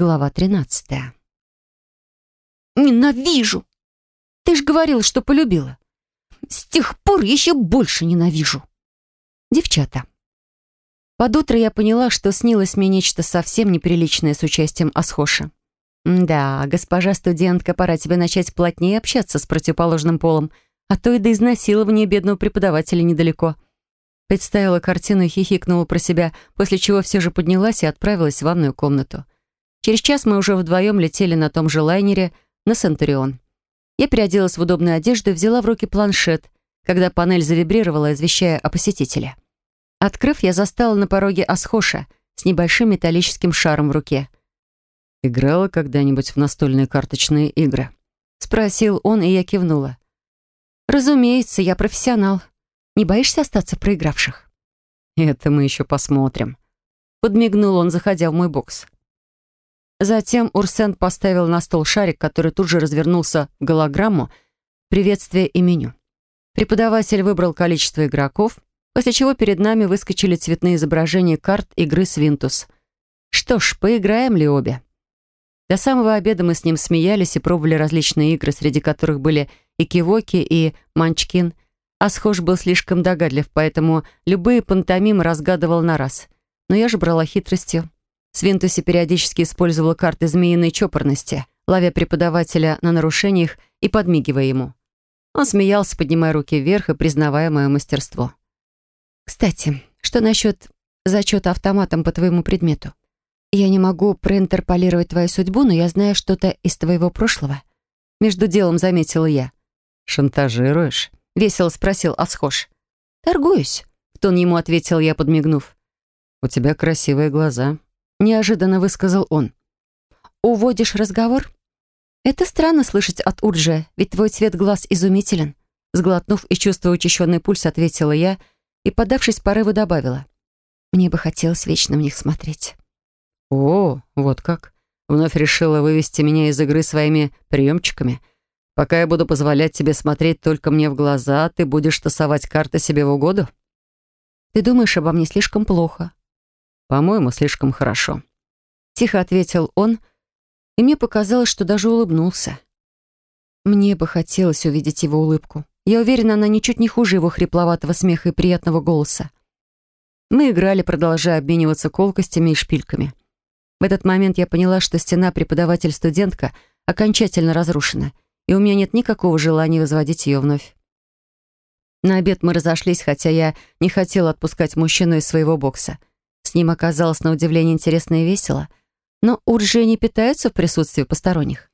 Глава 13. «Ненавижу! Ты ж говорил, что полюбила. С тех пор еще больше ненавижу!» Девчата. Под утро я поняла, что снилось мне нечто совсем неприличное с участием Асхоша. Да, госпожа студентка, пора тебе начать плотнее общаться с противоположным полом, а то и до изнасилования бедного преподавателя недалеко. Представила картину и хихикнула про себя, после чего все же поднялась и отправилась в ванную комнату. Через час мы уже вдвоем летели на том же лайнере на Центурион. Я переоделась в удобную одежду и взяла в руки планшет, когда панель завибрировала, извещая о посетителе. Открыв, я застала на пороге Асхоша с небольшим металлическим шаром в руке. «Играла когда-нибудь в настольные карточные игры?» Спросил он, и я кивнула. «Разумеется, я профессионал. Не боишься остаться проигравших?» «Это мы еще посмотрим», — подмигнул он, заходя в мой бокс. Затем Урсен поставил на стол шарик, который тут же развернулся в голограмму «Приветствие и меню». Преподаватель выбрал количество игроков, после чего перед нами выскочили цветные изображения карт игры «Свинтус». Что ж, поиграем ли обе? До самого обеда мы с ним смеялись и пробовали различные игры, среди которых были и кивоки, и манчкин. А схож был слишком догадлив, поэтому любые пантомимы разгадывал на раз. Но я же брала хитростью. Свинтуси периодически использовала карты змеиной чопорности, ловя преподавателя на нарушениях и подмигивая ему. Он смеялся, поднимая руки вверх и признавая мое мастерство. «Кстати, что насчет зачета автоматом по твоему предмету? Я не могу проинтерполировать твою судьбу, но я знаю что-то из твоего прошлого». Между делом заметила я. «Шантажируешь?» — весело спросил Асхош. «Торгуюсь», — в тон ему ответил я, подмигнув. «У тебя красивые глаза», неожиданно высказал он. «Уводишь разговор?» «Это странно слышать от Урджи, ведь твой цвет глаз изумителен». Сглотнув и чувствуя учащенный пульс, ответила я и, подавшись порыву, добавила. «Мне бы хотелось вечно в них смотреть». «О, вот как. Вновь решила вывести меня из игры своими приемчиками. Пока я буду позволять тебе смотреть только мне в глаза, ты будешь тасовать карты себе в угоду?» «Ты думаешь обо мне слишком плохо», «По-моему, слишком хорошо». Тихо ответил он, и мне показалось, что даже улыбнулся. Мне бы хотелось увидеть его улыбку. Я уверена, она ничуть не хуже его хрипловатого смеха и приятного голоса. Мы играли, продолжая обмениваться колкостями и шпильками. В этот момент я поняла, что стена преподаватель-студентка окончательно разрушена, и у меня нет никакого желания возводить ее вновь. На обед мы разошлись, хотя я не хотела отпускать мужчину из своего бокса. С ним оказалось на удивление интересно и весело, но уржи не питаются в присутствии посторонних.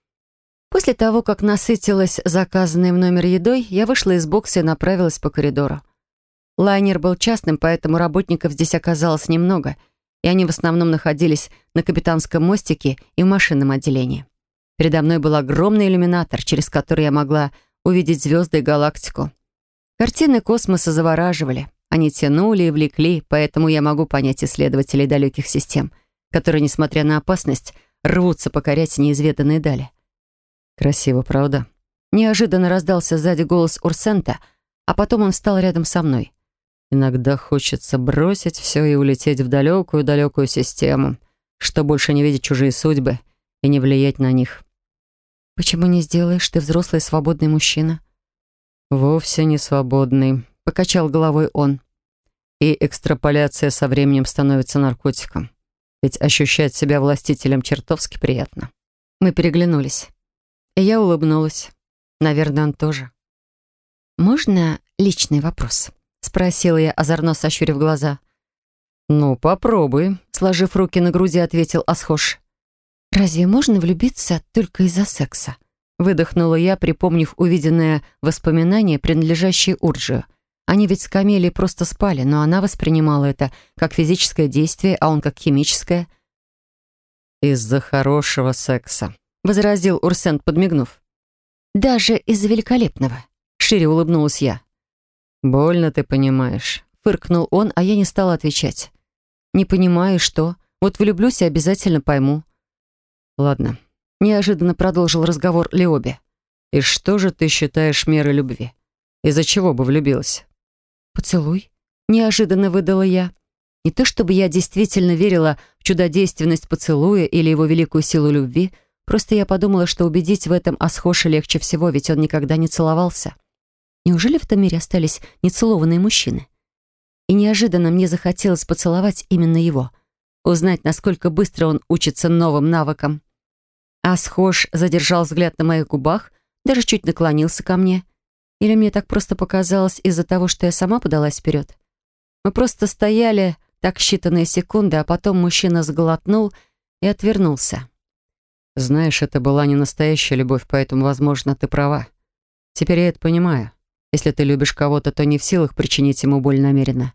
После того, как насытилась заказанной в номер едой, я вышла из бокса и направилась по коридору. Лайнер был частным, поэтому работников здесь оказалось немного, и они в основном находились на капитанском мостике и в машинном отделении. Передо мной был огромный иллюминатор, через который я могла увидеть звезды и галактику. Картины космоса завораживали. Они тянули и влекли, поэтому я могу понять исследователей далеких систем, которые, несмотря на опасность, рвутся покорять неизведанные дали. Красиво, правда? Неожиданно раздался сзади голос Урсента, а потом он встал рядом со мной. Иногда хочется бросить все и улететь в далекую-далекую систему, что больше не видеть чужие судьбы и не влиять на них. «Почему не сделаешь? Ты взрослый свободный мужчина». «Вовсе не свободный», — покачал головой он. И экстраполяция со временем становится наркотиком. Ведь ощущать себя властителем чертовски приятно. Мы переглянулись. И я улыбнулась. Наверное, он тоже. «Можно личный вопрос?» — спросила я, озорно сощурив глаза. «Ну, попробуй», — сложив руки на груди, ответил Асхош. «Разве можно влюбиться только из-за секса?» Выдохнула я, припомнив увиденное воспоминание, принадлежащее Урджию. Они ведь с Камелией просто спали, но она воспринимала это как физическое действие, а он как химическое. «Из-за хорошего секса», — возразил Урсент, подмигнув. «Даже из-за великолепного», — шире улыбнулась я. «Больно ты понимаешь», — фыркнул он, а я не стала отвечать. «Не понимаю, что. Вот влюблюсь и обязательно пойму». «Ладно», — неожиданно продолжил разговор Леоби. «И что же ты считаешь мерой любви? Из-за чего бы влюбилась?» «Поцелуй?» — неожиданно выдала я. Не то чтобы я действительно верила в чудодейственность поцелуя или его великую силу любви, просто я подумала, что убедить в этом Асхоша легче всего, ведь он никогда не целовался. Неужели в этом мире остались нецелованные мужчины? И неожиданно мне захотелось поцеловать именно его, узнать, насколько быстро он учится новым навыкам. Асхош задержал взгляд на моих губах, даже чуть наклонился ко мне. Или мне так просто показалось из-за того, что я сама подалась вперед? Мы просто стояли так считанные секунды, а потом мужчина сглотнул и отвернулся. «Знаешь, это была не настоящая любовь, поэтому, возможно, ты права. Теперь я это понимаю. Если ты любишь кого-то, то не в силах причинить ему боль намеренно.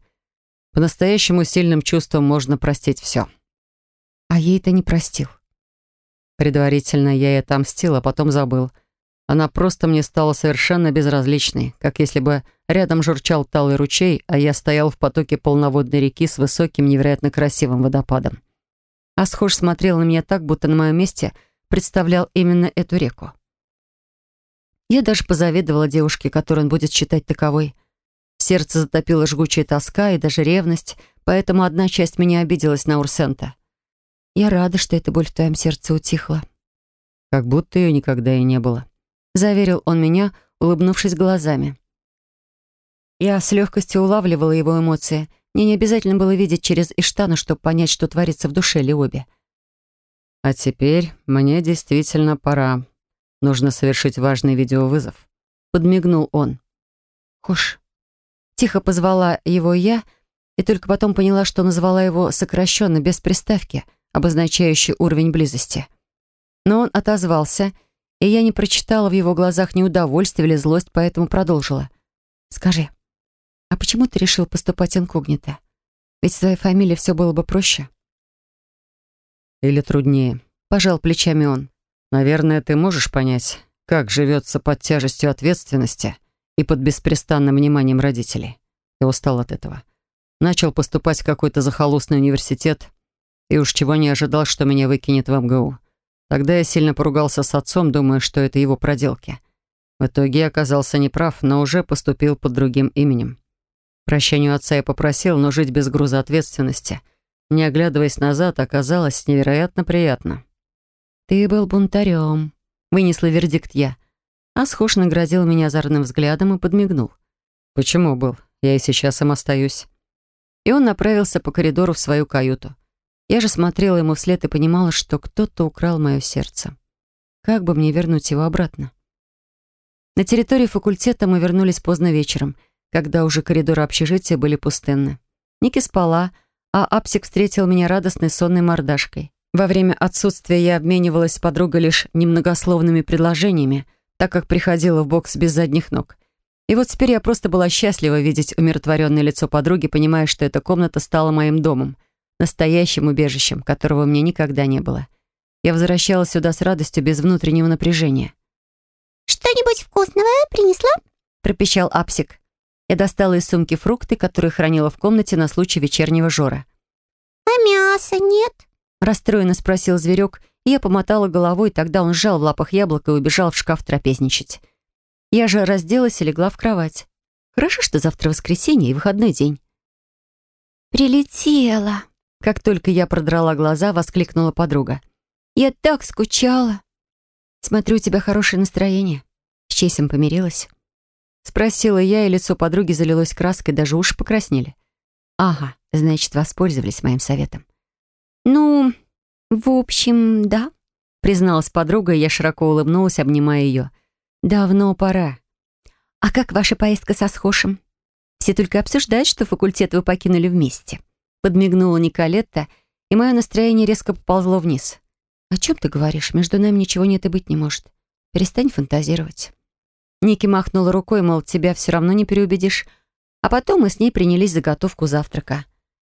По-настоящему сильным чувствам можно простить все». А ей это не простил. Предварительно я ей отомстил, а потом забыл. Она просто мне стала совершенно безразличной, как если бы рядом журчал талый ручей, а я стоял в потоке полноводной реки с высоким, невероятно красивым водопадом. Асхош смотрел на меня так, будто на моем месте представлял именно эту реку. Я даже позавидовала девушке, которую он будет считать таковой. Сердце затопило жгучая тоска и даже ревность, поэтому одна часть меня обиделась на Урсента. Я рада, что эта боль в твоем сердце утихла. Как будто ее никогда и не было заверил он меня, улыбнувшись глазами. Я с легкостью улавливала его эмоции. Мне не обязательно было видеть через Иштана, чтобы понять, что творится в душе Лиоби. «А теперь мне действительно пора. Нужно совершить важный видеовызов», — подмигнул он. «Хуш». Тихо позвала его я, и только потом поняла, что назвала его сокращенно, без приставки, обозначающей уровень близости. Но он отозвался — и я не прочитала в его глазах ни удовольствия или злость, поэтому продолжила. «Скажи, а почему ты решил поступать инкогнито? Ведь с твоей фамилией все было бы проще». «Или труднее», — пожал плечами он. «Наверное, ты можешь понять, как живется под тяжестью ответственности и под беспрестанным вниманием родителей. Я устал от этого. Начал поступать в какой-то захолустный университет и уж чего не ожидал, что меня выкинет в МГУ. Тогда я сильно поругался с отцом, думая, что это его проделки. В итоге я оказался неправ, но уже поступил под другим именем. Прощению отца я попросил, но жить без груза ответственности, не оглядываясь назад, оказалось невероятно приятно. «Ты был бунтарем», — вынесла вердикт я. А схож наградил меня озорным взглядом и подмигнул. «Почему был? Я и сейчас им остаюсь». И он направился по коридору в свою каюту. Я же смотрела ему вслед и понимала, что кто-то украл мое сердце. Как бы мне вернуть его обратно? На территории факультета мы вернулись поздно вечером, когда уже коридоры общежития были пустынны. Ники спала, а Апсик встретил меня радостной сонной мордашкой. Во время отсутствия я обменивалась с подругой лишь немногословными предложениями, так как приходила в бокс без задних ног. И вот теперь я просто была счастлива видеть умиротворенное лицо подруги, понимая, что эта комната стала моим домом — настоящим убежищем, которого у меня никогда не было. Я возвращалась сюда с радостью, без внутреннего напряжения. «Что-нибудь вкусного принесла?» — пропищал Апсик. Я достала из сумки фрукты, которые хранила в комнате на случай вечернего жора. «А мяса нет?» — расстроенно спросил зверек, и я помотала головой, тогда он сжал в лапах яблоко и убежал в шкаф трапезничать. Я же разделась и легла в кровать. Хорошо, что завтра воскресенье и выходной день. «Прилетела», как только я продрала глаза, воскликнула подруга. «Я так скучала!» «Смотрю, у тебя хорошее настроение. С Чейсом помирилась?» Спросила я, и лицо подруги залилось краской, даже уши покраснели. «Ага, значит, воспользовались моим советом». «Ну, в общем, да», — призналась подруга, и я широко улыбнулась, обнимая ее. «Давно пора». «А как ваша поездка со Схошем? Все только обсуждают, что факультет вы покинули вместе». Подмигнула Николетта, и мое настроение резко поползло вниз. «О чем ты говоришь? Между нами ничего нет и быть не может. Перестань фантазировать». Ники махнула рукой, мол, тебя все равно не переубедишь. А потом мы с ней принялись заготовку завтрака.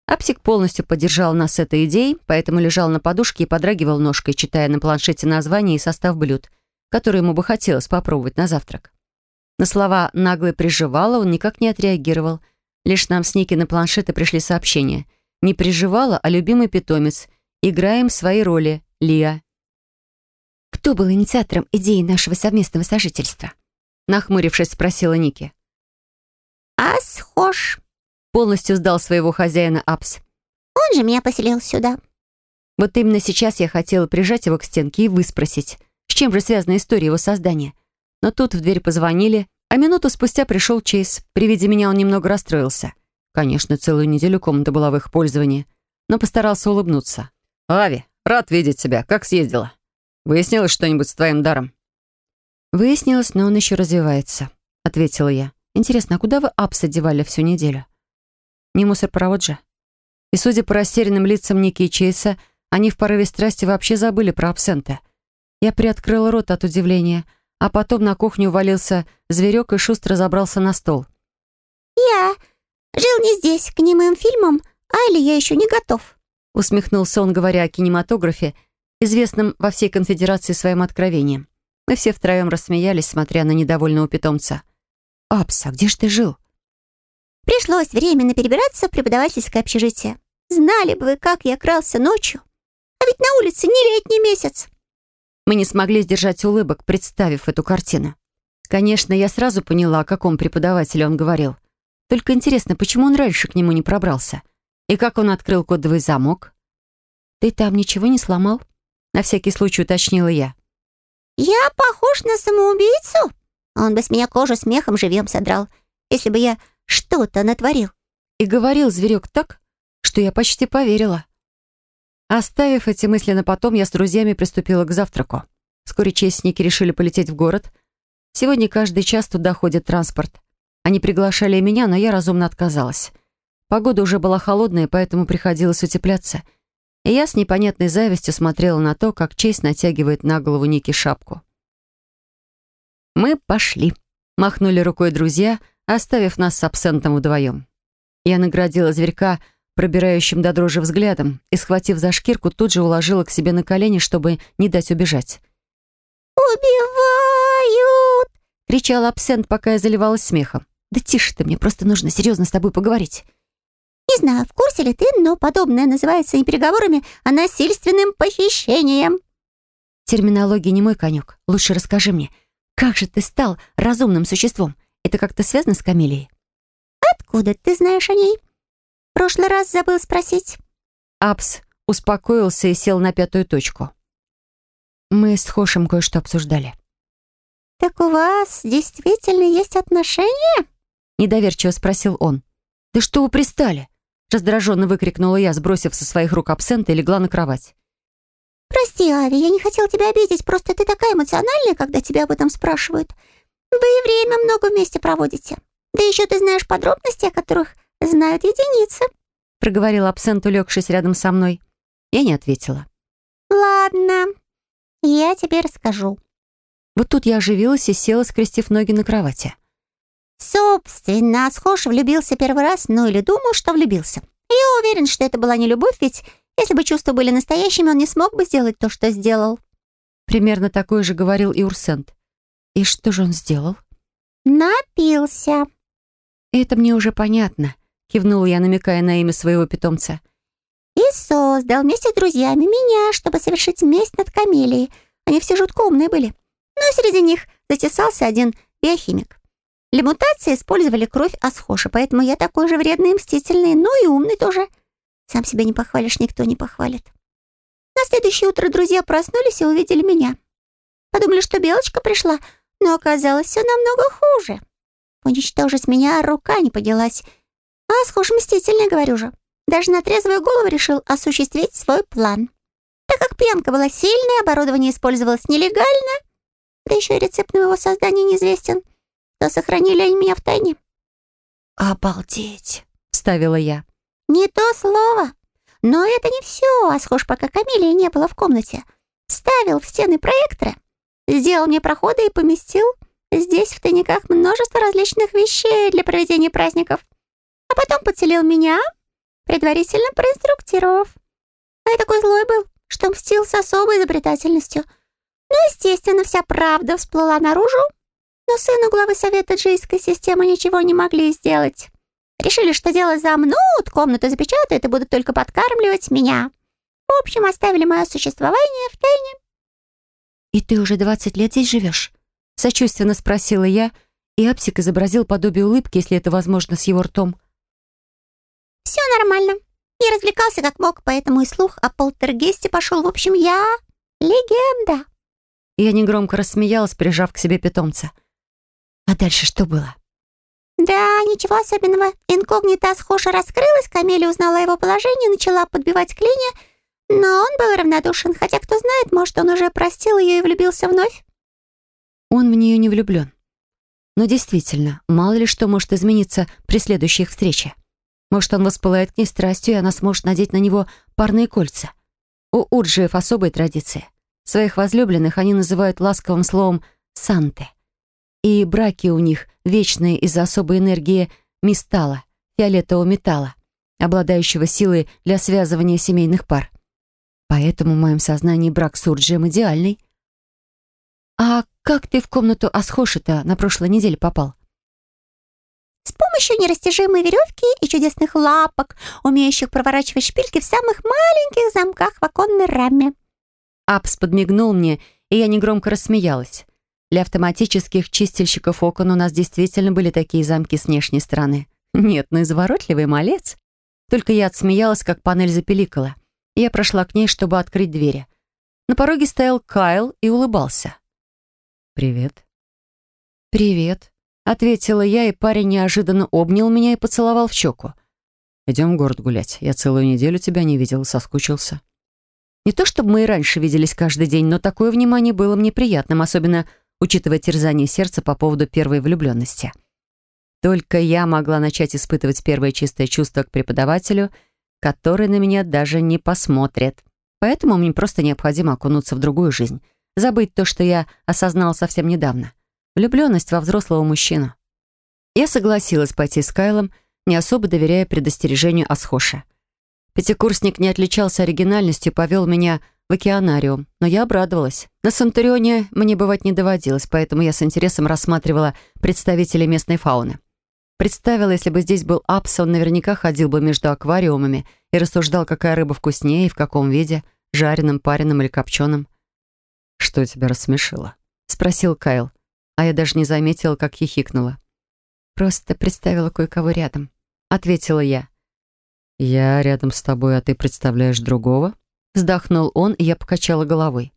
Апсик полностью поддержал нас с этой идеей, поэтому лежал на подушке и подрагивал ножкой, читая на планшете название и состав блюд, которые ему бы хотелось попробовать на завтрак. На слова «наглый приживала» он никак не отреагировал. Лишь нам с Ники на планшеты пришли сообщения — не приживала, а любимый питомец. Играем свои роли. Лия. «Кто был инициатором идеи нашего совместного сожительства?» Нахмурившись, спросила Ники. «Асхош», полностью сдал своего хозяина Апс. Он же меня поселил сюда». Вот именно сейчас я хотела прижать его к стенке и выспросить, с чем же связана история его создания. Но тут в дверь позвонили, а минуту спустя пришел Чейз. При виде меня он немного расстроился. Конечно, целую неделю комната была в их пользовании, но постарался улыбнуться. «Ави, рад видеть тебя. Как съездила? Выяснилось что-нибудь с твоим даром?» «Выяснилось, но он еще развивается», — ответила я. «Интересно, а куда вы апс одевали всю неделю?» «Не мусорпровод же?» И, судя по растерянным лицам Ники и Чейса, они в порыве страсти вообще забыли про абсенты. Я приоткрыла рот от удивления, а потом на кухню увалился зверек и шустро забрался на стол. «Я жил не здесь, к немым фильмам, а или я еще не готов?» Усмехнулся он, говоря о кинематографе, известном во всей конфедерации своим откровением. Мы все втроем рассмеялись, смотря на недовольного питомца. «Апс, а где ж ты жил?» «Пришлось временно перебираться в преподавательское общежитие. Знали бы вы, как я крался ночью. А ведь на улице не летний месяц». Мы не смогли сдержать улыбок, представив эту картину. Конечно, я сразу поняла, о каком преподавателе он говорил. Только интересно, почему он раньше к нему не пробрался? И как он открыл кодовый замок? «Ты там ничего не сломал?» На всякий случай уточнила я. «Я похож на самоубийцу? Он бы с меня кожу смехом живьем содрал, если бы я что-то натворил». И говорил зверек так, что я почти поверила. Оставив эти мысли на потом, я с друзьями приступила к завтраку. Вскоре честники решили полететь в город. Сегодня каждый час туда ходит транспорт. Они приглашали меня, но я разумно отказалась. Погода уже была холодная, поэтому приходилось утепляться. И я с непонятной завистью смотрела на то, как Чейз натягивает на голову Ники шапку. «Мы пошли», — махнули рукой друзья, оставив нас с абсентом вдвоем. Я наградила зверька пробирающим до дрожи взглядом и, схватив за шкирку, тут же уложила к себе на колени, чтобы не дать убежать. «Убивают!» — кричал абсент, пока я заливалась смехом. «Да тише ты, мне просто нужно серьезно с тобой поговорить». Не знаю, в курсе ли ты, но подобное называется не переговорами, а насильственным похищением. Терминология не мой конек. Лучше расскажи мне, как же ты стал разумным существом? Это как-то связано с Камелией? Откуда ты знаешь о ней? В прошлый раз забыл спросить. Апс успокоился и сел на пятую точку. Мы с Хошем кое-что обсуждали. «Так у вас действительно есть отношения?» Недоверчиво спросил он. «Да что вы пристали? Раздраженно выкрикнула я, сбросив со своих рук абсента и легла на кровать. «Прости, Ави, я не хотела тебя обидеть, просто ты такая эмоциональная, когда тебя об этом спрашивают. Вы и время много вместе проводите. Да еще ты знаешь подробности, о которых знают единицы», проговорил абсент, улегшись рядом со мной. Я не ответила. «Ладно, я тебе расскажу». Вот тут я оживилась и села, скрестив ноги на кровати. Собственно, Схож влюбился первый раз, ну или думал, что влюбился. Я уверен, что это была не любовь, ведь если бы чувства были настоящими, он не смог бы сделать то, что сделал. Примерно такое же говорил и Урсент. И что же он сделал? Напился. Это мне уже понятно, кивнула я, намекая на имя своего питомца. И создал вместе с друзьями меня, чтобы совершить месть над Камелией. Они все жутко умные были. Но среди них затесался один биохимик. Для мутации использовали кровь Асхоша, поэтому я такой же вредный и мстительный, ну и умный тоже. Сам себя не похвалишь, никто не похвалит. На следующее утро друзья проснулись и увидели меня. Подумали, что Белочка пришла, но оказалось все намного хуже. Уничтожить меня рука не поднялась. Асхош мстительный, говорю же. Даже на трезвую голову решил осуществить свой план. Так как пьянка была сильная, оборудование использовалось нелегально, да еще и рецепт моего создания неизвестен, то сохранили они меня в тайне». «Обалдеть!» — ставила я. «Не то слово. Но это не все, а схож, пока Камилии не было в комнате. Ставил в стены проекторы, сделал мне проходы и поместил здесь в тайниках множество различных вещей для проведения праздников. А потом поцелил меня, предварительно проинструктировав. А я такой злой был, что мстил с особой изобретательностью. Ну, естественно, вся правда всплыла наружу, но сыну главы совета джейской системы ничего не могли сделать. Решили, что дело замнут, комнату запечатают и будут только подкармливать меня. В общем, оставили мое существование в тайне. «И ты уже двадцать лет здесь живешь?» Сочувственно спросила я, и Апсик изобразил подобие улыбки, если это возможно, с его ртом. «Все нормально. Я развлекался как мог, поэтому и слух о полтергейсте пошел. В общем, я легенда. Я негромко рассмеялась, прижав к себе питомца. А дальше что было? Да, ничего особенного. Инкогнито Асхоша раскрылась, Камелия узнала его положение, начала подбивать клинья, но он был равнодушен, хотя, кто знает, может, он уже простил ее и влюбился вновь. Он в нее не влюблен. Но действительно, мало ли что может измениться при следующей их встрече. Может, он воспылает к ней страстью, и она сможет надеть на него парные кольца. У Урджиев особые традиции. Своих возлюбленных они называют ласковым словом «санте». И браки у них вечные из-за особой энергии мистала, фиолетового металла, обладающего силой для связывания семейных пар. Поэтому в моем сознании брак с Урджием идеальный. «А как ты в комнату Асхоши-то на прошлой неделе попал?» С помощью нерастяжимой веревки и чудесных лапок, умеющих проворачивать шпильки в самых маленьких замках в оконной раме. Апс подмигнул мне, и я негромко рассмеялась. Для автоматических чистильщиков окон у нас действительно были такие замки с внешней стороны. Нет, ну изворотливый малец. Только я отсмеялась, как панель запеликала. Я прошла к ней, чтобы открыть двери. На пороге стоял Кайл и улыбался. «Привет». «Привет», — ответила я, и парень неожиданно обнял меня и поцеловал в щеку. «Идем в город гулять. Я целую неделю тебя не видел, соскучился». Не то чтобы мы и раньше виделись каждый день, но такое внимание было мне приятным, особенно учитывая терзание сердца по поводу первой влюбленности. Только я могла начать испытывать первое чистое чувство к преподавателю, который на меня даже не посмотрит. Поэтому мне просто необходимо окунуться в другую жизнь, забыть то, что я осознала совсем недавно. Влюбленность во взрослого мужчину. Я согласилась пойти с Кайлом, не особо доверяя предостережению Асхоша. Пятикурсник не отличался оригинальностью, повел меня в океанариум, но я обрадовалась. На Санторионе мне бывать не доводилось, поэтому я с интересом рассматривала представителей местной фауны. Представила, если бы здесь был Апс, он наверняка ходил бы между аквариумами и рассуждал, какая рыба вкуснее и в каком виде, жареным, пареным или копченым. «Что тебя рассмешило?» — спросил Кайл, а я даже не заметила, как хихикнула. «Просто представила кое-кого рядом», — ответила я. «Я рядом с тобой, а ты представляешь другого?» Вздохнул он, и я покачала головой.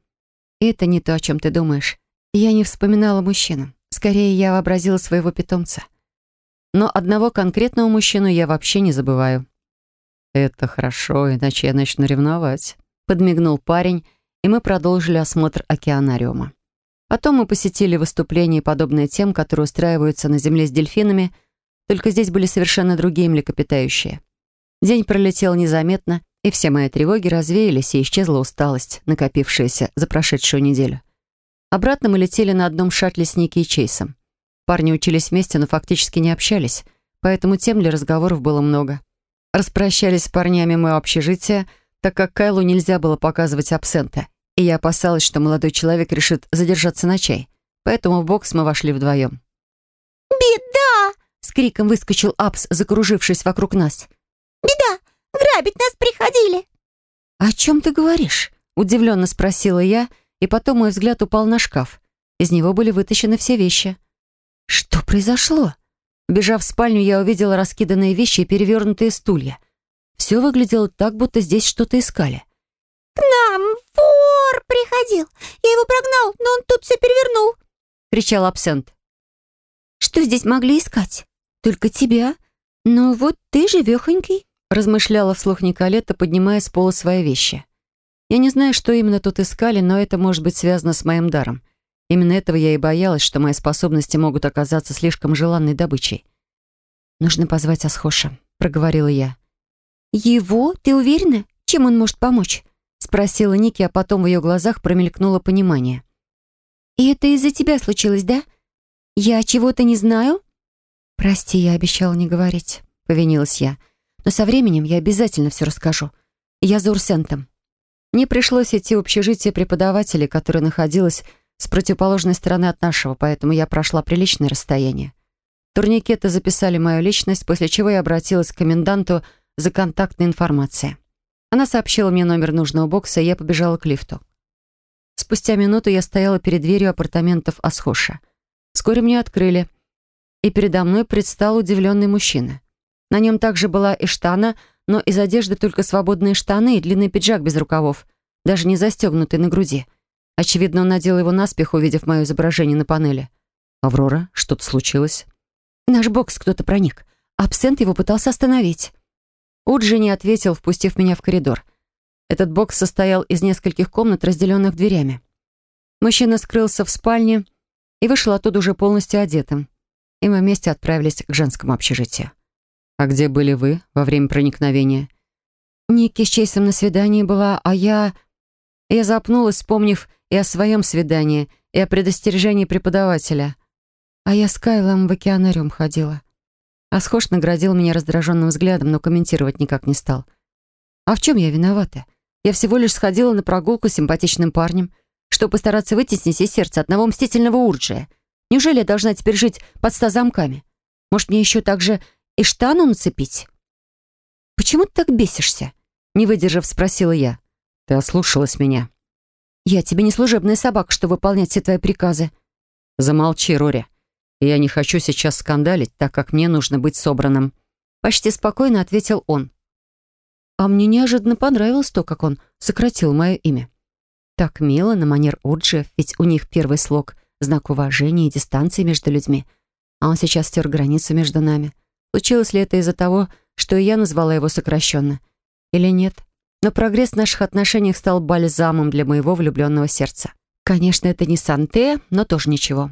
«Это не то, о чем ты думаешь. Я не вспоминала мужчину. Скорее, я вообразила своего питомца. Но одного конкретного мужчину я вообще не забываю». «Это хорошо, иначе я начну ревновать», — подмигнул парень, и мы продолжили осмотр океанариума. Потом мы посетили выступления, подобные тем, которые устраиваются на Земле с дельфинами, только здесь были совершенно другие млекопитающие. День пролетел незаметно, и все мои тревоги развеялись, и исчезла усталость, накопившаяся за прошедшую неделю. Обратно мы летели на одном шаттле с Ники и Чейсом. Парни учились вместе, но фактически не общались, поэтому тем для разговоров было много. Распрощались с парнями мы общежития, так как Кайлу нельзя было показывать абсента, и я опасалась, что молодой человек решит задержаться на чай. Поэтому в бокс мы вошли вдвоем. «Беда!» — с криком выскочил Апс, закружившись вокруг нас. «Беда! Грабить нас приходили!» «О чем ты говоришь?» — удивленно спросила я, и потом мой взгляд упал на шкаф. Из него были вытащены все вещи. «Что произошло?» Бежав в спальню, я увидела раскиданные вещи и перевернутые стулья. Все выглядело так, будто здесь что-то искали. «К нам вор приходил. Я его прогнал, но он тут все перевернул», — кричал абсент. «Что здесь могли искать?» «Только тебя. Ну вот ты живехонький», — размышляла вслух Николета, поднимая с пола свои вещи. Я не знаю, что именно тут искали, но это может быть связано с моим даром. Именно этого я и боялась, что мои способности могут оказаться слишком желанной добычей. «Нужно позвать Асхоша», — проговорила я. «Его? Ты уверена? Чем он может помочь?» — спросила Ники, а потом в ее глазах промелькнуло понимание. «И это из-за тебя случилось, да? Я чего-то не знаю?» «Прости, я обещала не говорить», — повинилась я. «Но со временем я обязательно все расскажу. Я за Урсентом». Мне пришлось идти в общежитие преподавателей, которое находилось с противоположной стороны от нашего, поэтому я прошла приличное расстояние. Турникеты записали мою личность, после чего я обратилась к коменданту за контактной информацией. Она сообщила мне номер нужного бокса, и я побежала к лифту. Спустя минуту я стояла перед дверью апартаментов Асхоша. Вскоре мне открыли, и передо мной предстал удивленный мужчина. На нем также была и штана, но из одежды только свободные штаны и длинный пиджак без рукавов, даже не застегнутый на груди. Очевидно, он надел его наспех, увидев мое изображение на панели. «Аврора, что-то случилось?» «Наш бокс кто-то проник. Абсент его пытался остановить». Уджи не ответил, впустив меня в коридор. Этот бокс состоял из нескольких комнат, разделенных дверями. Мужчина скрылся в спальне и вышел оттуда уже полностью одетым. И мы вместе отправились к женскому общежитию. «А где были вы во время проникновения?» Ники с Чейсом на свидании была, а я... Я запнулась, вспомнив и о своем свидании, и о предостережении преподавателя. А я с Кайлом в океанариум ходила. Асхош наградил меня раздраженным взглядом, но комментировать никак не стал. А в чем я виновата? Я всего лишь сходила на прогулку с симпатичным парнем, чтобы постараться вытеснить из сердца одного мстительного урджия. Неужели я должна теперь жить под ста замками? Может, мне еще так же и штану нацепить? «Почему ты так бесишься?» Не выдержав, спросила я. «Ты ослушалась меня». «Я тебе не служебная собака, что выполнять все твои приказы». «Замолчи, Рори. Я не хочу сейчас скандалить, так как мне нужно быть собранным». Почти спокойно ответил он. А мне неожиданно понравилось то, как он сократил мое имя. Так мило на манер Урджи, ведь у них первый слог — знак уважения и дистанции между людьми. А он сейчас стер границу между нами. Случилось ли это из-за того, что я назвала его сокращенно? Или нет? Но прогресс в наших отношениях стал бальзамом для моего влюбленного сердца. Конечно, это не Санте, но тоже ничего.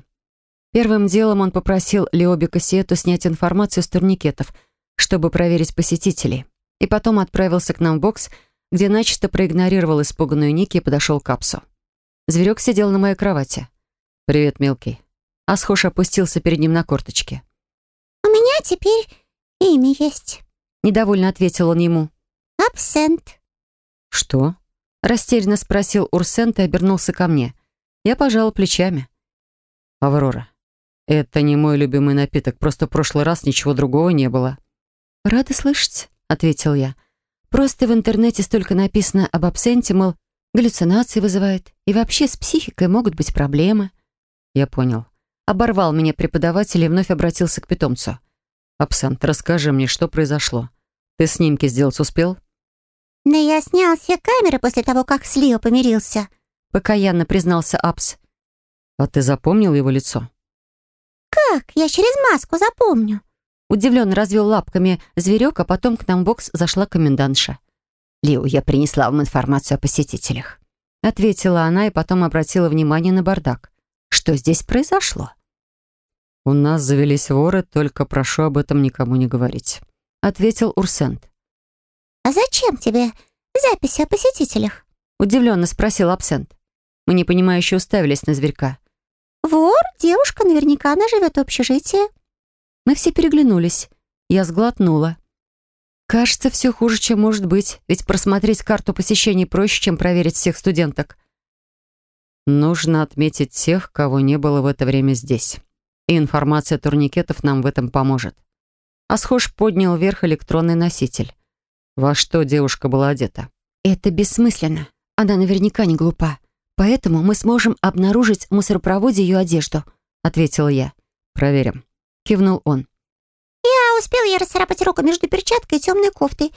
Первым делом он попросил Леоби Кассиэту снять информацию с турникетов, чтобы проверить посетителей. И потом отправился к нам в бокс, где начисто проигнорировал испуганную Ники и подошел к Капсу. Зверек сидел на моей кровати. «Привет, мелкий». Асхош опустился перед ним на корточки. «У меня теперь имя есть», — недовольно ответил он ему. «Абсент». «Что?» — растерянно спросил Урсент и обернулся ко мне. Я пожала плечами. «Аврора, «Это не мой любимый напиток, просто в прошлый раз ничего другого не было». «Рада слышать», — ответил я. «Просто в интернете столько написано об абсенте, мол, галлюцинации вызывает, и вообще с психикой могут быть проблемы». «Я понял». Оборвал меня преподаватель и вновь обратился к питомцу. «Абсент, расскажи мне, что произошло. Ты снимки сделать успел?» «Да я снял все камеры после того, как с Лио помирился», — покаянно признался Апс. «А ты запомнил его лицо?» «Как? Я через маску запомню». Удивленно развел лапками зверек, а потом к нам в бокс зашла комендантша. «Лиу, я принесла вам информацию о посетителях», — ответила она и потом обратила внимание на бардак. «Что здесь произошло?» «У нас завелись воры, только прошу об этом никому не говорить», — ответил Урсент. «А зачем тебе записи о посетителях?» — удивленно спросил Абсент. Мы непонимающе уставились на зверька. «Вор? Девушка, наверняка она живет в общежитии». Мы все переглянулись. Я сглотнула. Кажется, все хуже, чем может быть, ведь просмотреть карту посещений проще, чем проверить всех студенток. Нужно отметить тех, кого не было в это время здесь. И информация турникетов нам в этом поможет. Асхош поднял вверх электронный носитель. Во что девушка была одета? Это бессмысленно. Она наверняка не глупа. Поэтому мы сможем обнаружить в мусоропроводе ее одежду», — ответила я. «Проверим», — кивнул он. «Я успел ей расцарапать руку между перчаткой и темной кофтой,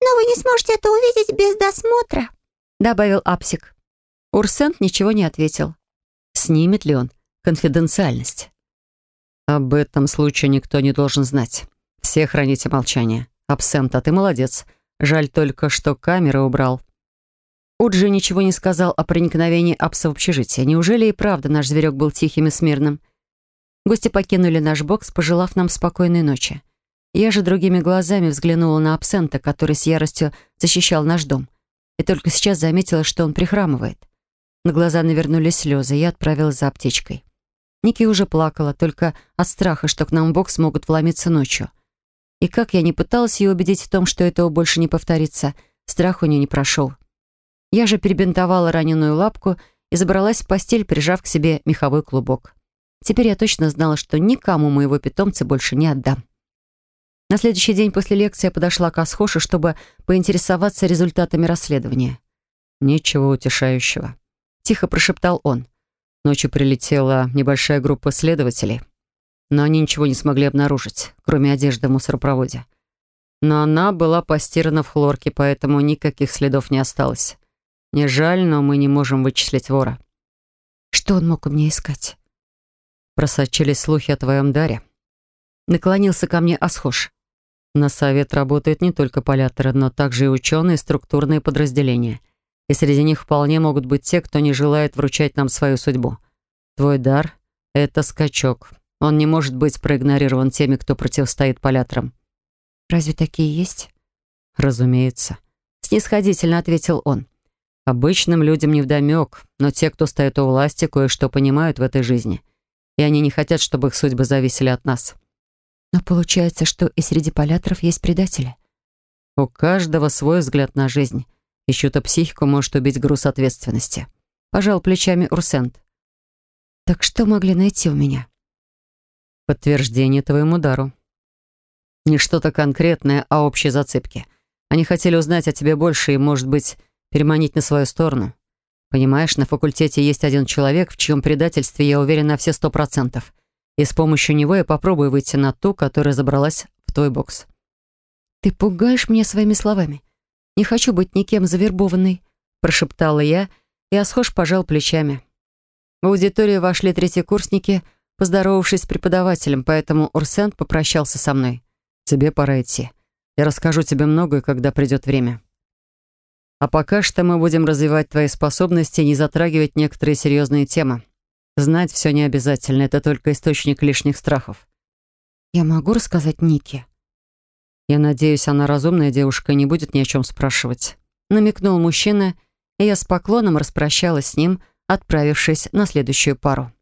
но вы не сможете это увидеть без досмотра», — добавил Апсик. Урсент ничего не ответил. Снимет ли он конфиденциальность? «Об этом случае никто не должен знать. Все храните молчание. Абсент, а ты молодец. Жаль только, что камеры убрал». Уджи ничего не сказал о проникновении Апса в общежитие. Неужели и правда наш зверек был тихим и смирным? Гости покинули наш бокс, пожелав нам спокойной ночи. Я же другими глазами взглянула на абсента, который с яростью защищал наш дом. И только сейчас заметила, что он прихрамывает. На глаза навернулись слезы, и я отправилась за аптечкой. Ники уже плакала, только от страха, что к нам в бокс могут вломиться ночью. И как я не пыталась ее убедить в том, что этого больше не повторится, страх у нее не прошел. Я же перебинтовала раненую лапку и забралась в постель, прижав к себе меховой клубок. Теперь я точно знала, что никому моего питомца больше не отдам. На следующий день после лекции я подошла к Асхошу, чтобы поинтересоваться результатами расследования. «Ничего утешающего», — тихо прошептал он. Ночью прилетела небольшая группа следователей, но они ничего не смогли обнаружить, кроме одежды в мусоропроводе. Но она была постирана в хлорке, поэтому никаких следов не осталось. Не жаль, но мы не можем вычислить вора. Что он мог у меня искать? Просочились слухи о твоем даре. Наклонился ко мне Асхош. На совет работают не только поляторы, но также и ученые, структурные подразделения. И среди них вполне могут быть те, кто не желает вручать нам свою судьбу. Твой дар — это скачок. Он не может быть проигнорирован теми, кто противостоит поляторам. Разве такие есть? Разумеется. Снисходительно ответил он. Обычным людям невдомек, но те, кто стоит у власти, кое-что понимают в этой жизни. И они не хотят, чтобы их судьбы зависели от нас. Но получается, что и среди поляторов есть предатели. У каждого свой взгляд на жизнь. И чью-то психику может убить груз ответственности. Пожал плечами Урсент. Так что могли найти у меня? Подтверждение твоему дару. Не что-то конкретное, а общие зацепки. Они хотели узнать о тебе больше и, может быть, переманить на свою сторону. Понимаешь, на факультете есть один человек, в чьем предательстве я уверен на все сто процентов. И с помощью него я попробую выйти на ту, которая забралась в твой бокс. «Ты пугаешь меня своими словами. Не хочу быть никем завербованной», прошептала я, и Асхош пожал плечами. В аудиторию вошли третьекурсники, поздоровавшись с преподавателем, поэтому Урсент попрощался со мной. «Тебе пора идти. Я расскажу тебе многое, когда придет время». А пока что мы будем развивать твои способности и не затрагивать некоторые серьезные темы. Знать все не обязательно, это только источник лишних страхов. Я могу рассказать Нике? Я надеюсь, она разумная девушка и не будет ни о чем спрашивать. Намекнул мужчина, и я с поклоном распрощалась с ним, отправившись на следующую пару.